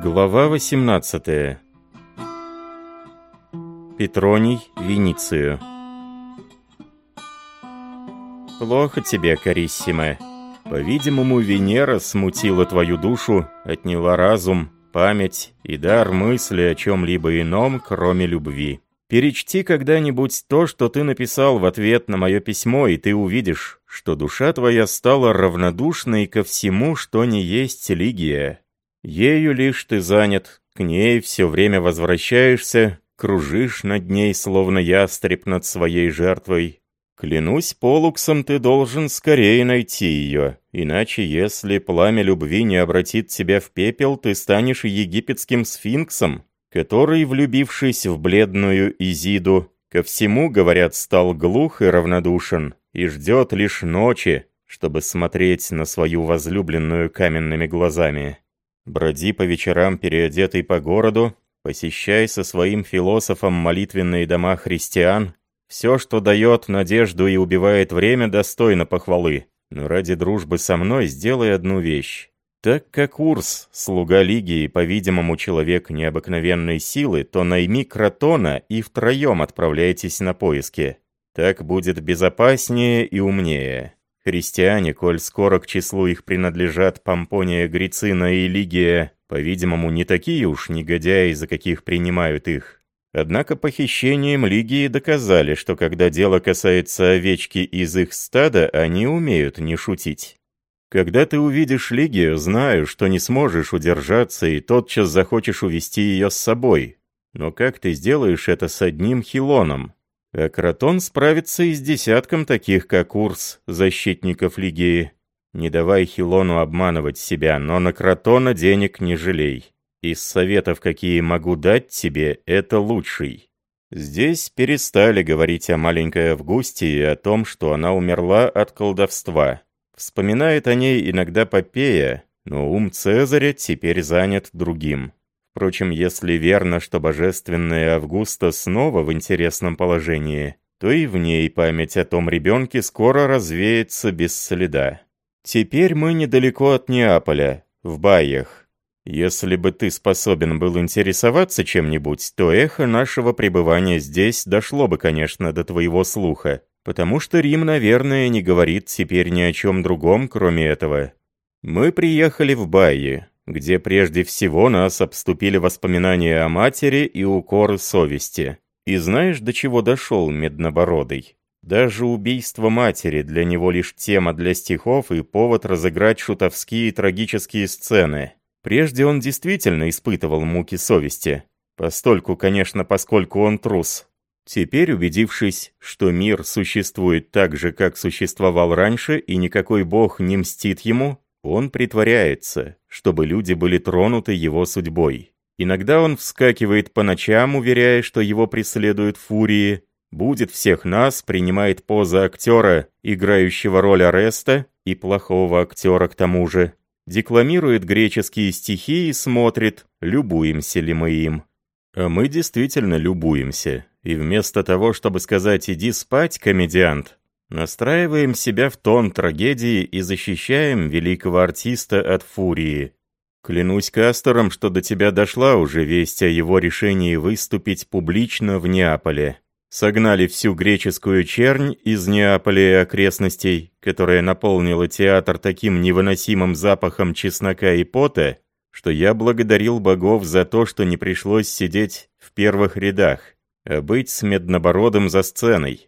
Глава 18 Петроний Веницию Плохо тебе, Кариссима. По-видимому, Венера смутила твою душу, отняла разум, память и дар мысли о чем-либо ином, кроме любви. Перечти когда-нибудь то, что ты написал в ответ на мое письмо, и ты увидишь, что душа твоя стала равнодушной ко всему, что не есть Лигия. Ею лишь ты занят, к ней все время возвращаешься, кружишь над ней, словно ястреб над своей жертвой. Клянусь полуксом, ты должен скорее найти ее, иначе если пламя любви не обратит тебя в пепел, ты станешь египетским сфинксом, который, влюбившись в бледную Изиду, ко всему, говорят, стал глух и равнодушен, и ждет лишь ночи, чтобы смотреть на свою возлюбленную каменными глазами. Броди по вечерам переодетый по городу, посещай со своим философом молитвенные дома христиан, все, что дает надежду и убивает время, достойно похвалы. Но ради дружбы со мной сделай одну вещь. Так как Урс, слуга Лигии, по-видимому, человек необыкновенной силы, то найми Кротона и втроем отправляйтесь на поиски. Так будет безопаснее и умнее. Христиане, коль скоро к числу их принадлежат Помпония Грицина и Лигия, по-видимому, не такие уж негодяи, за каких принимают их. Однако похищением Лигии доказали, что когда дело касается овечки из их стада, они умеют не шутить. Когда ты увидишь Лигию, знаю, что не сможешь удержаться и тотчас захочешь увести ее с собой. Но как ты сделаешь это с одним хилоном? А Кротон справится и с десятком таких, как Урс, защитников Лигии. Не давай Хилону обманывать себя, но на Кротона денег не жалей. Из советов, какие могу дать тебе, это лучший. Здесь перестали говорить о маленькой Августе и о том, что она умерла от колдовства. Вспоминает о ней иногда Попея, но ум Цезаря теперь занят другим. Впрочем, если верно, что божественная Августа снова в интересном положении, то и в ней память о том ребенке скоро развеется без следа. Теперь мы недалеко от Неаполя, в Байях. Если бы ты способен был интересоваться чем-нибудь, то эхо нашего пребывания здесь дошло бы, конечно, до твоего слуха потому что Рим, наверное, не говорит теперь ни о чем другом, кроме этого. Мы приехали в Байи, где прежде всего нас обступили воспоминания о матери и укоры совести. И знаешь, до чего дошел Меднобородый? Даже убийство матери для него лишь тема для стихов и повод разыграть шутовские и трагические сцены. Прежде он действительно испытывал муки совести. Постольку, конечно, поскольку он трус. Теперь, убедившись, что мир существует так же, как существовал раньше, и никакой бог не мстит ему, он притворяется, чтобы люди были тронуты его судьбой. Иногда он вскакивает по ночам, уверяя, что его преследуют фурии, будет всех нас, принимает позы актера, играющего роль Ареста, и плохого актера к тому же, декламирует греческие стихи и смотрит, любуемся ли мы им. А мы действительно любуемся, и вместо того, чтобы сказать «иди спать, комедиант», настраиваем себя в тон трагедии и защищаем великого артиста от фурии. Клянусь Кастором, что до тебя дошла уже весть о его решении выступить публично в Неаполе. Согнали всю греческую чернь из Неаполя и окрестностей, которая наполнила театр таким невыносимым запахом чеснока и пота, что я благодарил богов за то, что не пришлось сидеть в первых рядах а быть с Меднобородым за сценой.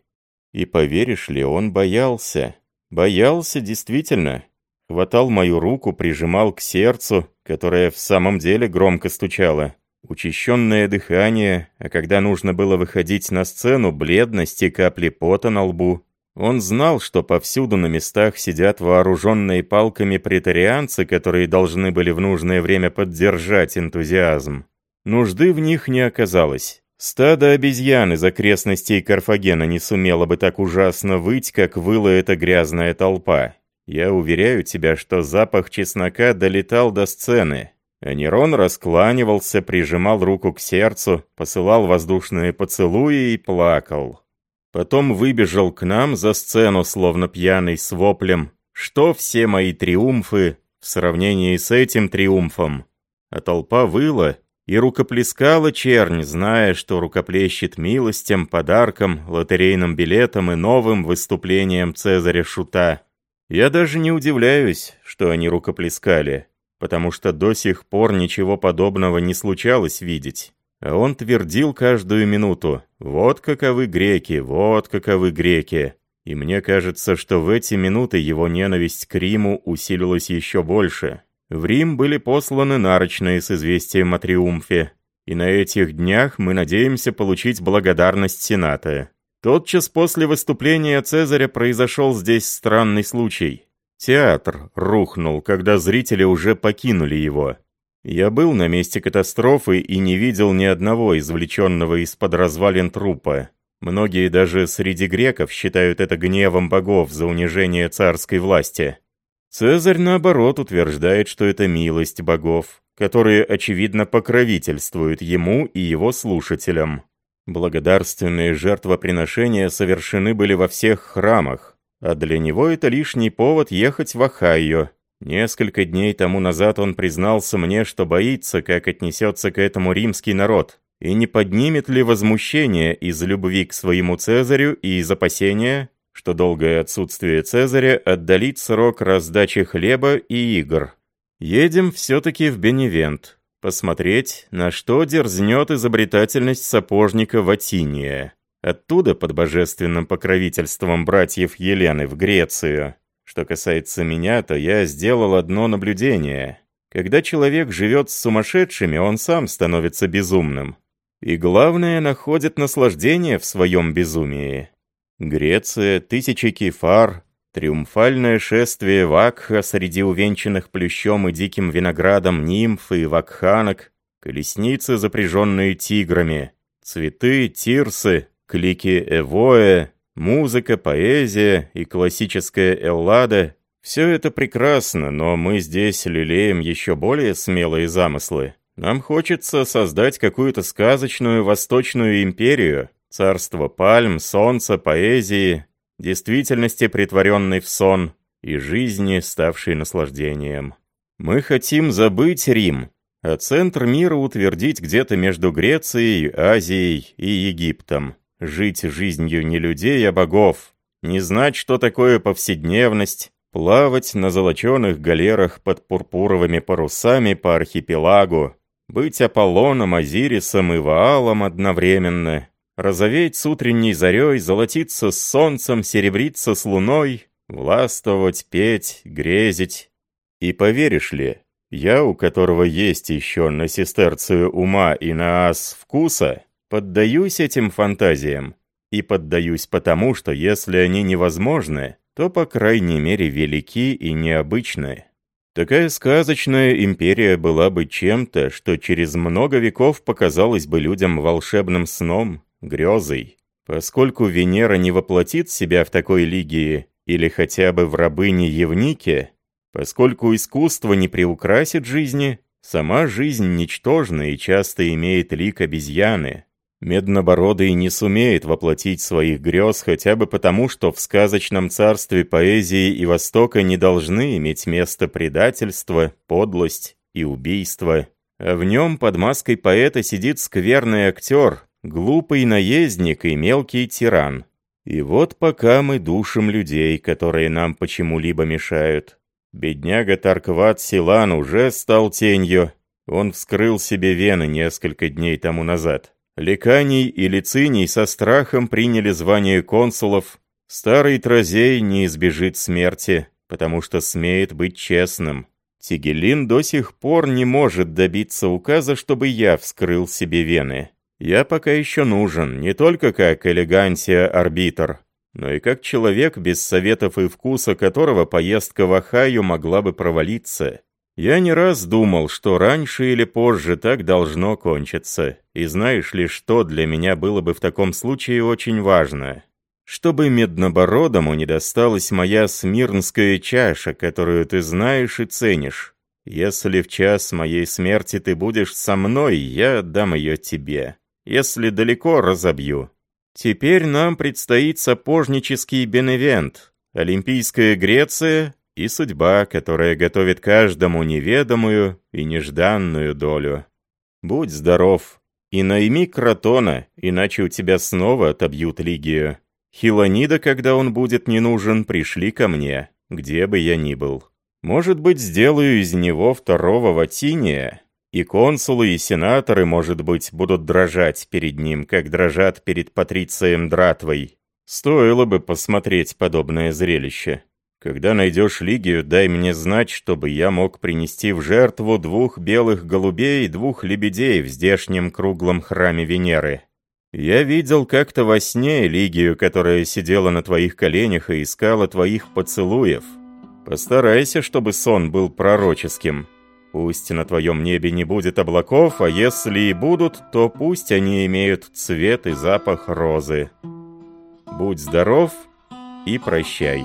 И поверишь ли, он боялся. Боялся действительно. Хватал мою руку, прижимал к сердцу, которое в самом деле громко стучало. Учащенное дыхание, а когда нужно было выходить на сцену, бледность и капли пота на лбу. Он знал, что повсюду на местах сидят вооруженные палками претарианцы, которые должны были в нужное время поддержать энтузиазм. Нужды в них не оказалось. Стадо обезьян из окрестностей Карфагена не сумело бы так ужасно выть, как выла эта грязная толпа. Я уверяю тебя, что запах чеснока долетал до сцены. А Нерон раскланивался, прижимал руку к сердцу, посылал воздушные поцелуи и плакал. Потом выбежал к нам за сцену, словно пьяный, с воплем, что все мои триумфы в сравнении с этим триумфом. а толпа выла и рукоплескала чернь, зная, что рукоплещет милостям, подаркам, лотерейным билетам и новым выступлениям Цезаря Шута. Я даже не удивляюсь, что они рукоплескали, потому что до сих пор ничего подобного не случалось видеть. А он твердил каждую минуту «Вот каковы греки, вот каковы греки». И мне кажется, что в эти минуты его ненависть к Риму усилилась еще больше. В Рим были посланы нарочные с известием о триумфе, и на этих днях мы надеемся получить благодарность Сената. Тотчас после выступления Цезаря произошел здесь странный случай. Театр рухнул, когда зрители уже покинули его. Я был на месте катастрофы и не видел ни одного извлеченного из-под развалин трупа. Многие даже среди греков считают это гневом богов за унижение царской власти. Цезарь, наоборот, утверждает, что это милость богов, которые, очевидно, покровительствуют ему и его слушателям. Благодарственные жертвоприношения совершены были во всех храмах, а для него это лишний повод ехать в Ohio. Несколько дней тому назад он признался мне, что боится, как отнесется к этому римский народ, и не поднимет ли возмущение из любви к своему Цезарю и из опасения, что долгое отсутствие Цезаря отдалит срок раздачи хлеба и игр. Едем все-таки в Беневент, посмотреть, на что дерзнет изобретательность сапожника Ватиния. Оттуда, под божественным покровительством братьев Елены, в Грецию. Что касается меня, то я сделал одно наблюдение. Когда человек живет с сумасшедшими, он сам становится безумным. И главное, находит наслаждение в своем безумии. Греция, тысячи кефар, триумфальное шествие вакха среди увенчанных плющом и диким виноградом нимф и вакханок, колесницы, запряженные тиграми, цветы, тирсы, клики эвоя, музыка, поэзия и классическая эллада — все это прекрасно, но мы здесь лелеем еще более смелые замыслы. Нам хочется создать какую-то сказочную восточную империю, царство пальм, солнца, поэзии, действительности, притворенной в сон, и жизни, ставшей наслаждением. Мы хотим забыть Рим, а центр мира утвердить где-то между Грецией, Азией и Египтом. Жить жизнью не людей, а богов. Не знать, что такое повседневность, плавать на золоченых галерах под пурпуровыми парусами по архипелагу, быть Аполлоном, Азирисом и Ваалом одновременно, розоветь с утренней зарей, золотиться с солнцем, серебриться с луной, властвовать, петь, грезить. И поверишь ли, я, у которого есть еще на сестерцию ума и на ас вкуса, поддаюсь этим фантазиям. И поддаюсь потому, что если они невозможны, то, по крайней мере, велики и необычны. Такая сказочная империя была бы чем-то, что через много веков показалось бы людям волшебным сном, грезой. Поскольку Венера не воплотит себя в такой лигии, или хотя бы в рабыне Евнике, поскольку искусство не приукрасит жизни, сама жизнь ничтожна и часто имеет лик обезьяны. Меднобородый не сумеет воплотить своих грез хотя бы потому, что в сказочном царстве поэзии и Востока не должны иметь место предательство, подлость и убийство. А в нем под маской поэта сидит скверный актер, глупый наездник и мелкий тиран. И вот пока мы душим людей, которые нам почему-либо мешают. Бедняга Таркват Силан уже стал тенью. Он вскрыл себе вены несколько дней тому назад. Ликаний и Лициний со страхом приняли звание консулов. Старый Тразей не избежит смерти, потому что смеет быть честным. Тигелин до сих пор не может добиться указа, чтобы я вскрыл себе вены. Я пока еще нужен, не только как элегантия-арбитр, но и как человек, без советов и вкуса которого поездка в Ахаю могла бы провалиться. Я не раз думал, что раньше или позже так должно кончиться. И знаешь ли, что для меня было бы в таком случае очень важно? Чтобы меднобородому не досталась моя смирнская чаша, которую ты знаешь и ценишь. Если в час моей смерти ты будешь со мной, я отдам ее тебе. Если далеко, разобью. Теперь нам предстоит сапожнический Беневент, Олимпийская Греция и судьба, которая готовит каждому неведомую и нежданную долю. Будь здоров и найми Кротона, иначе у тебя снова отобьют Лигию. Хилонида, когда он будет не нужен, пришли ко мне, где бы я ни был. Может быть, сделаю из него второго Ватиния, и консулы, и сенаторы, может быть, будут дрожать перед ним, как дрожат перед Патрицием Дратвой. Стоило бы посмотреть подобное зрелище. Когда найдешь Лигию, дай мне знать, чтобы я мог принести в жертву двух белых голубей и двух лебедей в здешнем круглом храме Венеры. Я видел как-то во сне Лигию, которая сидела на твоих коленях и искала твоих поцелуев. Постарайся, чтобы сон был пророческим. Пусть на твоем небе не будет облаков, а если и будут, то пусть они имеют цвет и запах розы. Будь здоров и прощай.